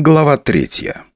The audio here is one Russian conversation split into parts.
Глава третья.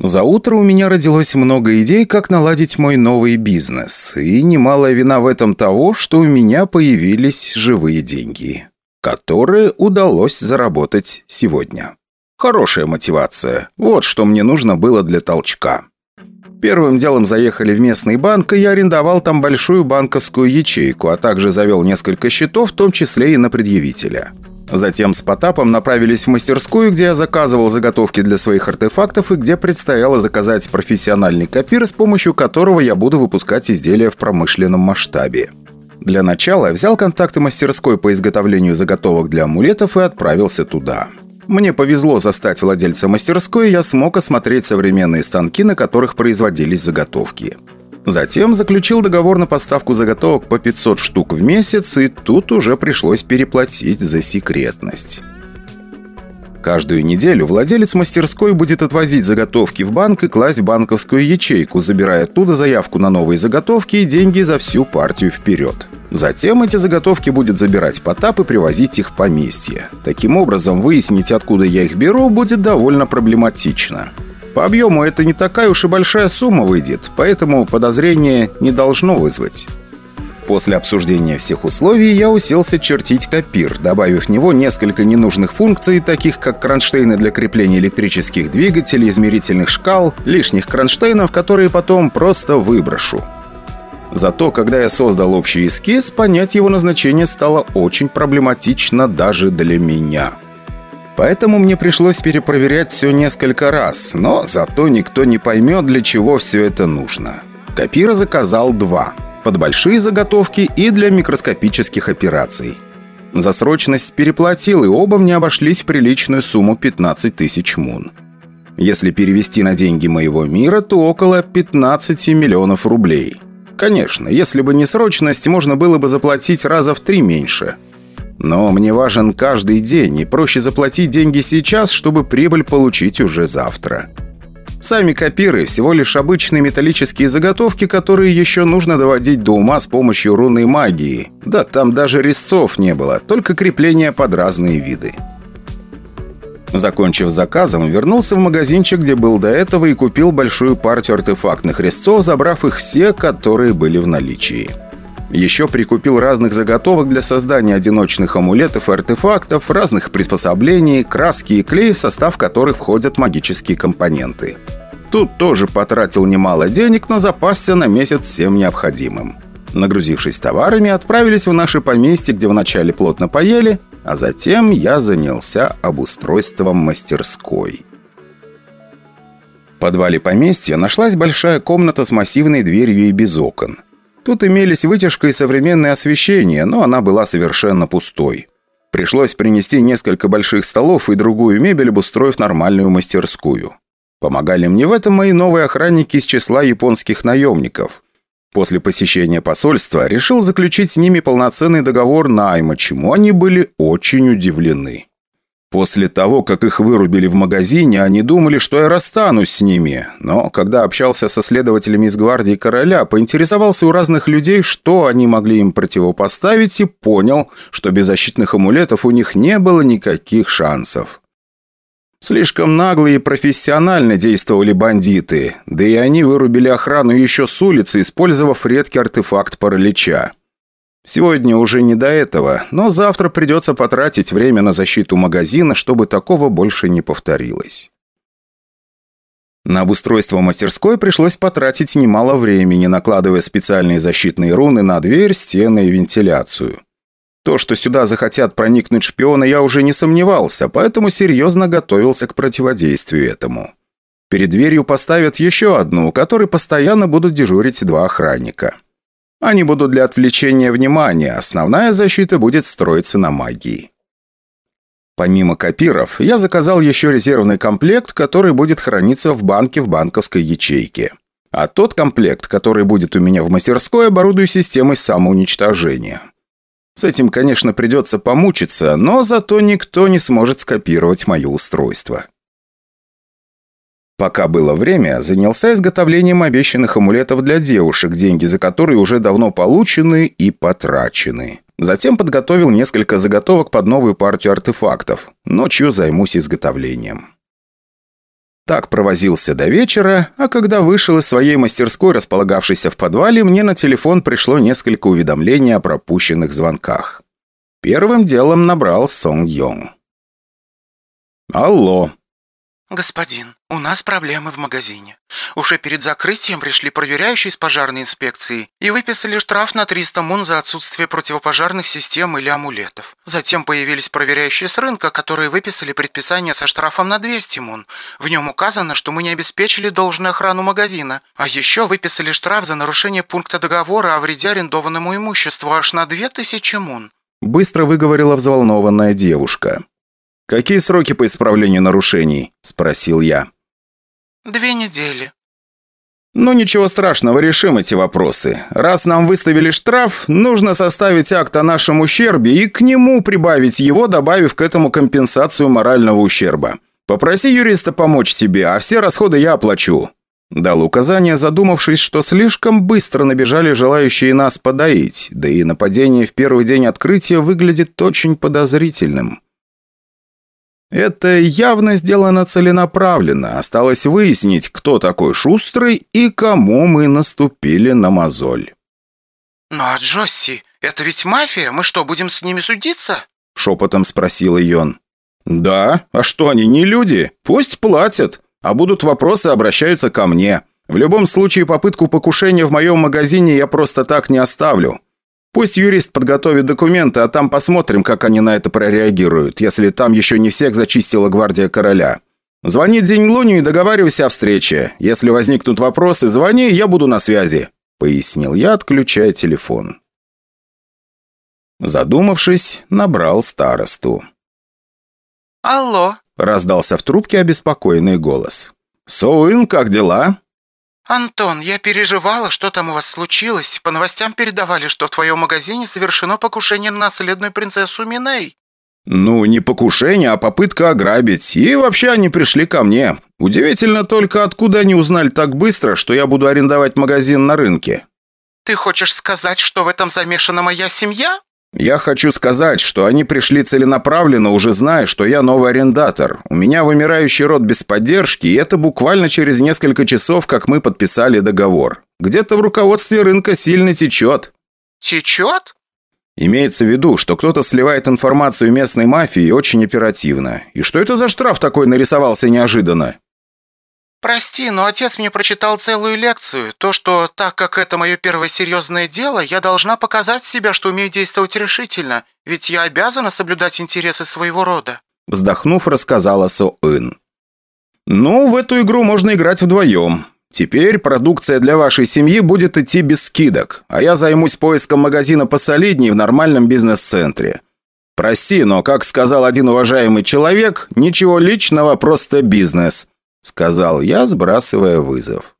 За утро у меня родилось много идей, как наладить мой новый бизнес, и немалая вина в этом того, что у меня появились живые деньги, которые удалось заработать сегодня. Хорошая мотивация. Вот что мне нужно было для толчка. Первым делом заехали в местный банк, и я арендовал там большую банковскую ячейку, а также завел несколько счетов, в том числе и на предъявителя. Затем с Потапом направились в мастерскую, где я заказывал заготовки для своих артефактов и где предстояло заказать профессиональный копир, с помощью которого я буду выпускать изделия в промышленном масштабе. Для начала взял контакты мастерской по изготовлению заготовок для амулетов и отправился туда. Мне повезло застать владельца мастерской, и я смог осмотреть современные станки, на которых производились заготовки. Затем заключил договор на поставку заготовок по 500 штук в месяц, и тут уже пришлось переплатить за секретность. Каждую неделю владелец мастерской будет отвозить заготовки в банк и класть в банковскую ячейку, забирая оттуда заявку на новые заготовки и деньги за всю партию вперед. Затем эти заготовки будет забирать Потап и привозить их в поместье. Таким образом, выяснить, откуда я их беру, будет довольно проблематично. По объему это не такая уж и большая сумма выйдет, поэтому подозрение не должно вызвать. После обсуждения всех условий я уселся чертить копир, добавив в него несколько ненужных функций, таких как кронштейны для крепления электрических двигателей, измерительных шкал, лишних кронштейнов, которые потом просто выброшу. Зато, когда я создал общий эскиз, понять его назначение стало очень проблематично даже для меня. Поэтому мне пришлось перепроверять все несколько раз, но зато никто не поймет, для чего все это нужно. Копира заказал два. Под большие заготовки и для микроскопических операций. За срочность переплатил, и оба мне обошлись в приличную сумму 15 тысяч мун. Если перевести на деньги моего мира, то около 15 миллионов рублей. Конечно, если бы не срочность, можно было бы заплатить раза в три меньше – но мне важен каждый день, и проще заплатить деньги сейчас, чтобы прибыль получить уже завтра. Сами копиры – всего лишь обычные металлические заготовки, которые еще нужно доводить до ума с помощью рунной магии. Да, там даже резцов не было, только крепления под разные виды. Закончив заказом, вернулся в магазинчик, где был до этого, и купил большую партию артефактных резцов, забрав их все, которые были в наличии. Еще прикупил разных заготовок для создания одиночных амулетов и артефактов, разных приспособлений, краски и клей, в состав которых входят магические компоненты. Тут тоже потратил немало денег, но запасся на месяц всем необходимым. Нагрузившись товарами, отправились в наше поместье, где вначале плотно поели, а затем я занялся обустройством мастерской. В подвале поместья нашлась большая комната с массивной дверью и без окон. Тут имелись вытяжка и современное освещение, но она была совершенно пустой. Пришлось принести несколько больших столов и другую мебель, обустроив нормальную мастерскую. Помогали мне в этом мои новые охранники из числа японских наемников. После посещения посольства решил заключить с ними полноценный договор найма, чему они были очень удивлены. После того, как их вырубили в магазине, они думали, что я расстанусь с ними. Но когда общался со следователями из гвардии короля, поинтересовался у разных людей, что они могли им противопоставить, и понял, что без защитных амулетов у них не было никаких шансов. Слишком наглые и профессионально действовали бандиты, да и они вырубили охрану еще с улицы, использовав редкий артефакт паралича. Сегодня уже не до этого, но завтра придется потратить время на защиту магазина, чтобы такого больше не повторилось. На обустройство мастерской пришлось потратить немало времени, накладывая специальные защитные руны на дверь, стены и вентиляцию. То, что сюда захотят проникнуть шпионы, я уже не сомневался, поэтому серьезно готовился к противодействию этому. Перед дверью поставят еще одну, у которой постоянно будут дежурить два охранника. Они будут для отвлечения внимания, основная защита будет строиться на магии. Помимо копиров, я заказал еще резервный комплект, который будет храниться в банке в банковской ячейке. А тот комплект, который будет у меня в мастерской, оборудую системой самоуничтожения. С этим, конечно, придется помучиться, но зато никто не сможет скопировать мое устройство. Пока было время, занялся изготовлением обещанных амулетов для девушек, деньги за которые уже давно получены и потрачены. Затем подготовил несколько заготовок под новую партию артефактов. Ночью займусь изготовлением. Так провозился до вечера, а когда вышел из своей мастерской, располагавшейся в подвале, мне на телефон пришло несколько уведомлений о пропущенных звонках. Первым делом набрал Сонг Йонг. «Алло», «Господин, у нас проблемы в магазине. Уже перед закрытием пришли проверяющие из пожарной инспекции и выписали штраф на 300 мун за отсутствие противопожарных систем или амулетов. Затем появились проверяющие с рынка, которые выписали предписание со штрафом на 200 мун. В нем указано, что мы не обеспечили должную охрану магазина. А еще выписали штраф за нарушение пункта договора о вреде арендованному имуществу аж на 2000 мун». Быстро выговорила взволнованная девушка. «Какие сроки по исправлению нарушений?» – спросил я. «Две недели». «Ну ничего страшного, решим эти вопросы. Раз нам выставили штраф, нужно составить акт о нашем ущербе и к нему прибавить его, добавив к этому компенсацию морального ущерба. Попроси юриста помочь тебе, а все расходы я оплачу». Дал указание, задумавшись, что слишком быстро набежали желающие нас подоить, да и нападение в первый день открытия выглядит очень подозрительным. Это явно сделано целенаправленно. Осталось выяснить, кто такой шустрый и кому мы наступили на мозоль. «Ну а Джосси, это ведь мафия? Мы что, будем с ними судиться?» Шепотом спросил Йон. «Да? А что, они не люди? Пусть платят. А будут вопросы, обращаются ко мне. В любом случае, попытку покушения в моем магазине я просто так не оставлю. Пусть юрист подготовит документы, а там посмотрим, как они на это прореагируют, если там еще не всех зачистила гвардия короля. Звони День Луню и договаривайся о встрече. Если возникнут вопросы, звони, я буду на связи», — пояснил я, отключая телефон. Задумавшись, набрал старосту. «Алло», — раздался в трубке обеспокоенный голос. «Соуин, как дела?» «Антон, я переживала, что там у вас случилось. По новостям передавали, что в твоем магазине совершено покушение на наследную принцессу Миней». «Ну, не покушение, а попытка ограбить. И вообще они пришли ко мне. Удивительно только, откуда они узнали так быстро, что я буду арендовать магазин на рынке». «Ты хочешь сказать, что в этом замешана моя семья?» «Я хочу сказать, что они пришли целенаправленно, уже зная, что я новый арендатор. У меня вымирающий род без поддержки, и это буквально через несколько часов, как мы подписали договор. Где-то в руководстве рынка сильно течет». «Течет?» Имеется в виду, что кто-то сливает информацию местной мафии очень оперативно. И что это за штраф такой нарисовался неожиданно? «Прости, но отец мне прочитал целую лекцию. То, что так как это мое первое серьезное дело, я должна показать себя, что умею действовать решительно, ведь я обязана соблюдать интересы своего рода». Вздохнув, рассказала Со-Ин. «Ну, в эту игру можно играть вдвоем. Теперь продукция для вашей семьи будет идти без скидок, а я займусь поиском магазина посолиднее в нормальном бизнес-центре. Прости, но, как сказал один уважаемый человек, ничего личного, просто бизнес». — сказал я, сбрасывая вызов.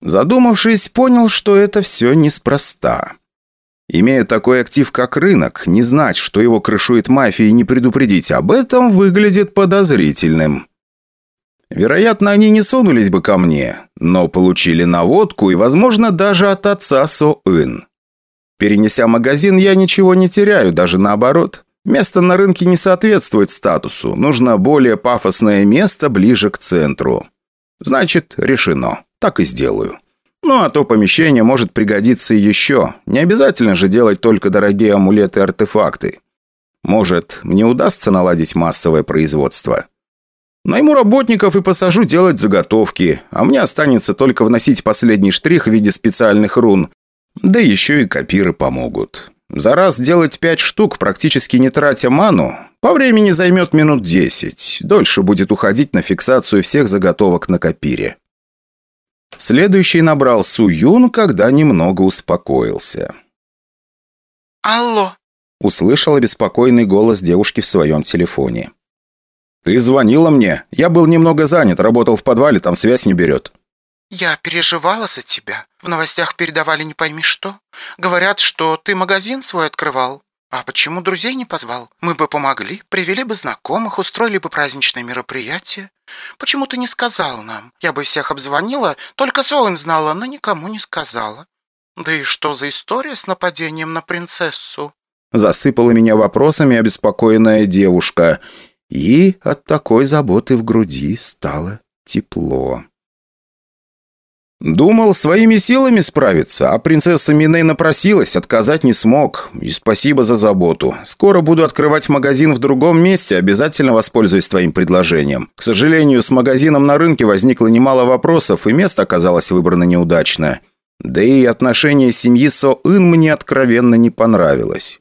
Задумавшись, понял, что это все неспроста. Имея такой актив, как рынок, не знать, что его крышует мафия и не предупредить об этом, выглядит подозрительным. Вероятно, они не сунулись бы ко мне, но получили наводку и, возможно, даже от отца Со-Ин. Перенеся магазин, я ничего не теряю, даже наоборот. Место на рынке не соответствует статусу. Нужно более пафосное место ближе к центру. Значит, решено. Так и сделаю. Ну, а то помещение может пригодиться еще. Не обязательно же делать только дорогие амулеты и артефакты. Может, мне удастся наладить массовое производство. Найму работников и посажу делать заготовки, а мне останется только вносить последний штрих в виде специальных рун. Да еще и копиры помогут. За раз делать пять штук, практически не тратя ману, по времени займет минут десять. Дольше будет уходить на фиксацию всех заготовок на копире. Следующий набрал Су Юн, когда немного успокоился. «Алло!» – услышал обеспокоенный голос девушки в своем телефоне. «Ты звонила мне. Я был немного занят, работал в подвале, там связь не берет». «Я переживала за тебя. В новостях передавали не пойми что. Говорят, что ты магазин свой открывал. А почему друзей не позвал? Мы бы помогли, привели бы знакомых, устроили бы праздничное мероприятие. Почему ты не сказал нам? Я бы всех обзвонила, только Соуэн знала, но никому не сказала. Да и что за история с нападением на принцессу?» Засыпала меня вопросами обеспокоенная девушка. И от такой заботы в груди стало тепло. Думал своими силами справиться, а принцесса Миней напросилась, отказать не смог. И спасибо за заботу. Скоро буду открывать магазин в другом месте, обязательно воспользуюсь твоим предложением. К сожалению, с магазином на рынке возникло немало вопросов, и место оказалось выбрано неудачно. Да и отношение семьи Со-Ин мне откровенно не понравилось.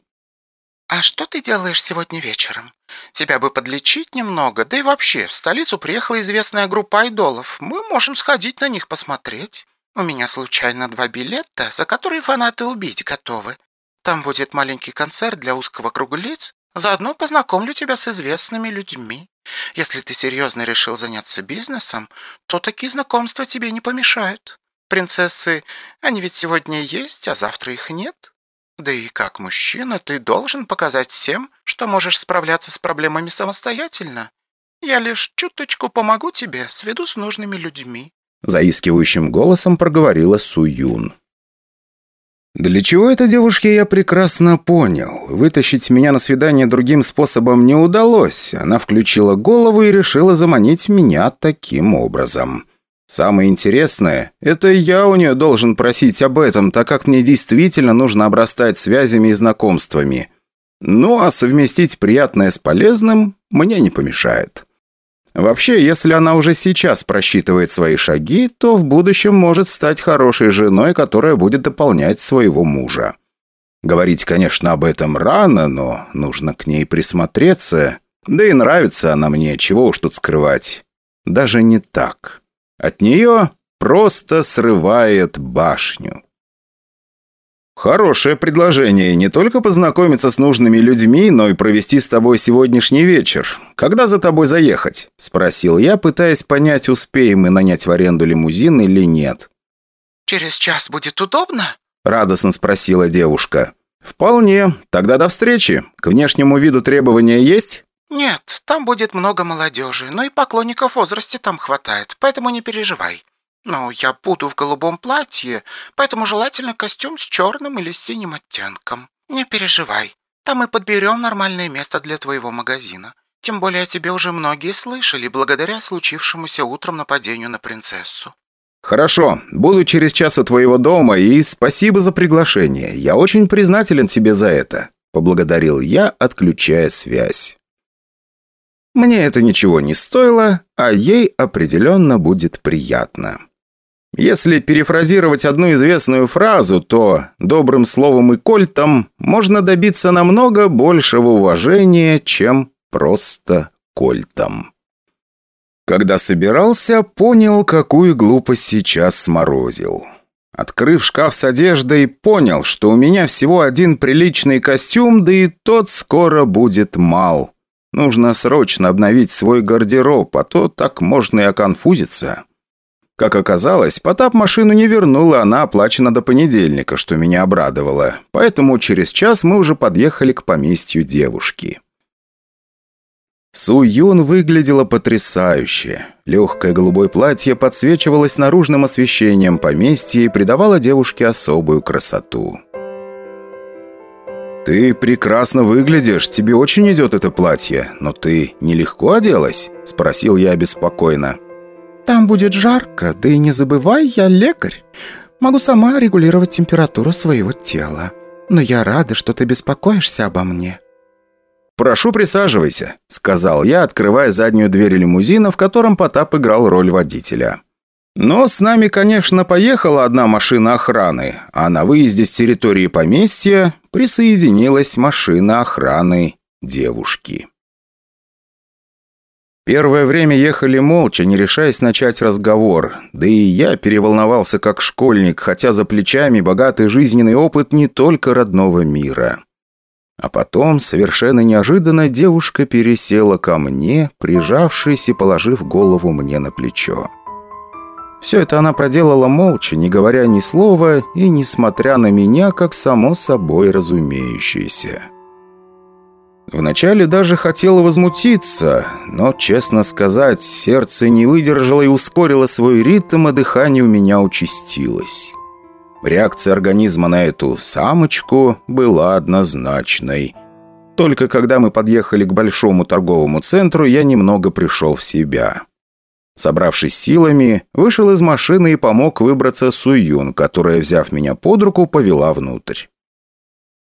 «А что ты делаешь сегодня вечером? Тебя бы подлечить немного, да и вообще, в столицу приехала известная группа айдолов. Мы можем сходить на них посмотреть. У меня случайно два билета, за которые фанаты убить готовы. Там будет маленький концерт для узкого круга лиц. Заодно познакомлю тебя с известными людьми. Если ты серьезно решил заняться бизнесом, то такие знакомства тебе не помешают. Принцессы, они ведь сегодня есть, а завтра их нет. Да и как мужчина ты должен показать всем, что можешь справляться с проблемами самостоятельно. Я лишь чуточку помогу тебе, сведу с нужными людьми». Заискивающим голосом проговорила Суюн. Для чего это девушке я прекрасно понял. Вытащить меня на свидание другим способом не удалось. Она включила голову и решила заманить меня таким образом. Самое интересное, это я у нее должен просить об этом, так как мне действительно нужно обрастать связями и знакомствами. Ну а совместить приятное с полезным мне не помешает. Вообще, если она уже сейчас просчитывает свои шаги, то в будущем может стать хорошей женой, которая будет дополнять своего мужа. Говорить, конечно, об этом рано, но нужно к ней присмотреться. Да и нравится она мне, чего уж тут скрывать. Даже не так. От нее просто срывает башню. Хорошее предложение не только познакомиться с нужными людьми, но и провести с тобой сегодняшний вечер. Когда за тобой заехать?» – спросил я, пытаясь понять, успеем мы нанять в аренду лимузин или нет. «Через час будет удобно?» – радостно спросила девушка. «Вполне. Тогда до встречи. К внешнему виду требования есть?» «Нет, там будет много молодежи, но и поклонников в возрасте там хватает, поэтому не переживай. Ну, я буду в голубом платье, поэтому желательно костюм с черным или синим оттенком. Не переживай, там мы подберем нормальное место для твоего магазина. Тем более тебе уже многие слышали, благодаря случившемуся утром нападению на принцессу». «Хорошо, буду через час у твоего дома, и спасибо за приглашение. Я очень признателен тебе за это», — поблагодарил я, отключая связь. Мне это ничего не стоило, а ей определенно будет приятно. Если перефразировать одну известную фразу, то добрым словом и кольтом можно добиться намного большего уважения, чем просто кольтом. Когда собирался, понял, какую глупость сейчас сморозил. Открыв шкаф с одеждой, понял, что у меня всего один приличный костюм, да и тот скоро будет мал. Нужно срочно обновить свой гардероб, а то так можно и оконфузиться. Как оказалось, Потап машину не вернул, и она оплачена до понедельника, что меня обрадовало. Поэтому через час мы уже подъехали к поместью девушки. Су Юн выглядела потрясающе. Легкое голубое платье подсвечивалось наружным освещением поместья и придавало девушке особую красоту. «Ты прекрасно выглядишь, тебе очень идет это платье, но ты нелегко оделась?» – спросил я обеспокоенно. «Там будет жарко, да и не забывай, я лекарь. Могу сама регулировать температуру своего тела. Но я рада, что ты беспокоишься обо мне». «Прошу, присаживайся», – сказал я, открывая заднюю дверь лимузина, в котором Потап играл роль водителя. Но с нами, конечно, поехала одна машина охраны, а на выезде с территории поместья присоединилась машина охраны девушки. Первое время ехали молча, не решаясь начать разговор. Да и я переволновался как школьник, хотя за плечами богатый жизненный опыт не только родного мира. А потом, совершенно неожиданно, девушка пересела ко мне, прижавшись и положив голову мне на плечо. Все это она проделала молча, не говоря ни слова и несмотря на меня, как само собой разумеющееся. Вначале даже хотела возмутиться, но, честно сказать, сердце не выдержало и ускорило свой ритм, а дыхание у меня участилось. Реакция организма на эту самочку была однозначной. Только когда мы подъехали к большому торговому центру, я немного пришел в себя. Собравшись силами, вышел из машины и помог выбраться Суюн, которая, взяв меня под руку, повела внутрь.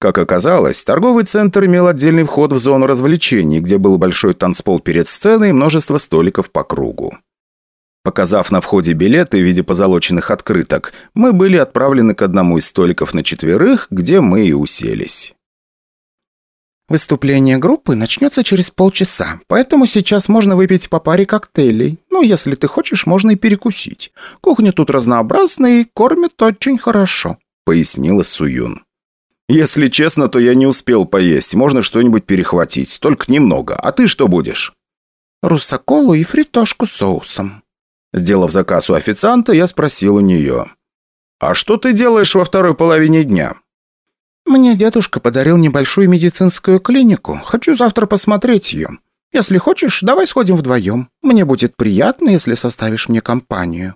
Как оказалось, торговый центр имел отдельный вход в зону развлечений, где был большой танцпол перед сценой и множество столиков по кругу. Показав на входе билеты в виде позолоченных открыток, мы были отправлены к одному из столиков на четверых, где мы и уселись. Выступление группы начнется через полчаса, поэтому сейчас можно выпить по паре коктейлей. Ну, если ты хочешь, можно и перекусить. Кухня тут разнообразная и кормят очень хорошо», — пояснила Суюн. «Если честно, то я не успел поесть. Можно что-нибудь перехватить, только немного. А ты что будешь?» «Руссаколу и фритошку с соусом». Сделав заказ у официанта, я спросил у нее. «А что ты делаешь во второй половине дня?» «Мне дедушка подарил небольшую медицинскую клинику. Хочу завтра посмотреть ее. Если хочешь, давай сходим вдвоем. Мне будет приятно, если составишь мне компанию».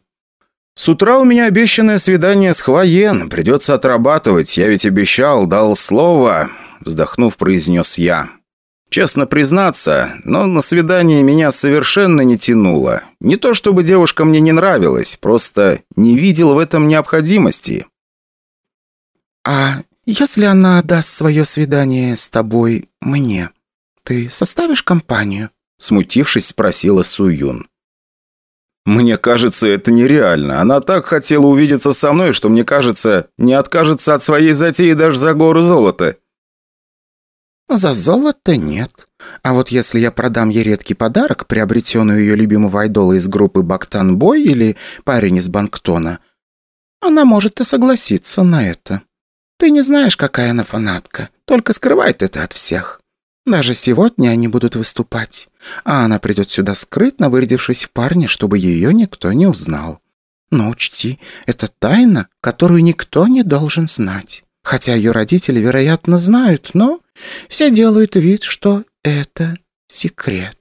«С утра у меня обещанное свидание с Хвоен. Придется отрабатывать. Я ведь обещал, дал слово», — вздохнув, произнес я. «Честно признаться, но на свидание меня совершенно не тянуло. Не то чтобы девушка мне не нравилась, просто не видел в этом необходимости». «А «Если она даст свое свидание с тобой мне, ты составишь компанию?» Смутившись, спросила Суюн. «Мне кажется, это нереально. Она так хотела увидеться со мной, что, мне кажется, не откажется от своей затеи даже за гору золота». «За золото нет. А вот если я продам ей редкий подарок, приобретенный ее любимого айдола из группы Бактан Бой или парень из Банктона, она может и согласиться на это». Ты не знаешь, какая она фанатка, только скрывает это от всех. Даже сегодня они будут выступать, а она придет сюда скрытно, вырядившись в парня, чтобы ее никто не узнал. Но учти, это тайна, которую никто не должен знать. Хотя ее родители, вероятно, знают, но все делают вид, что это секрет.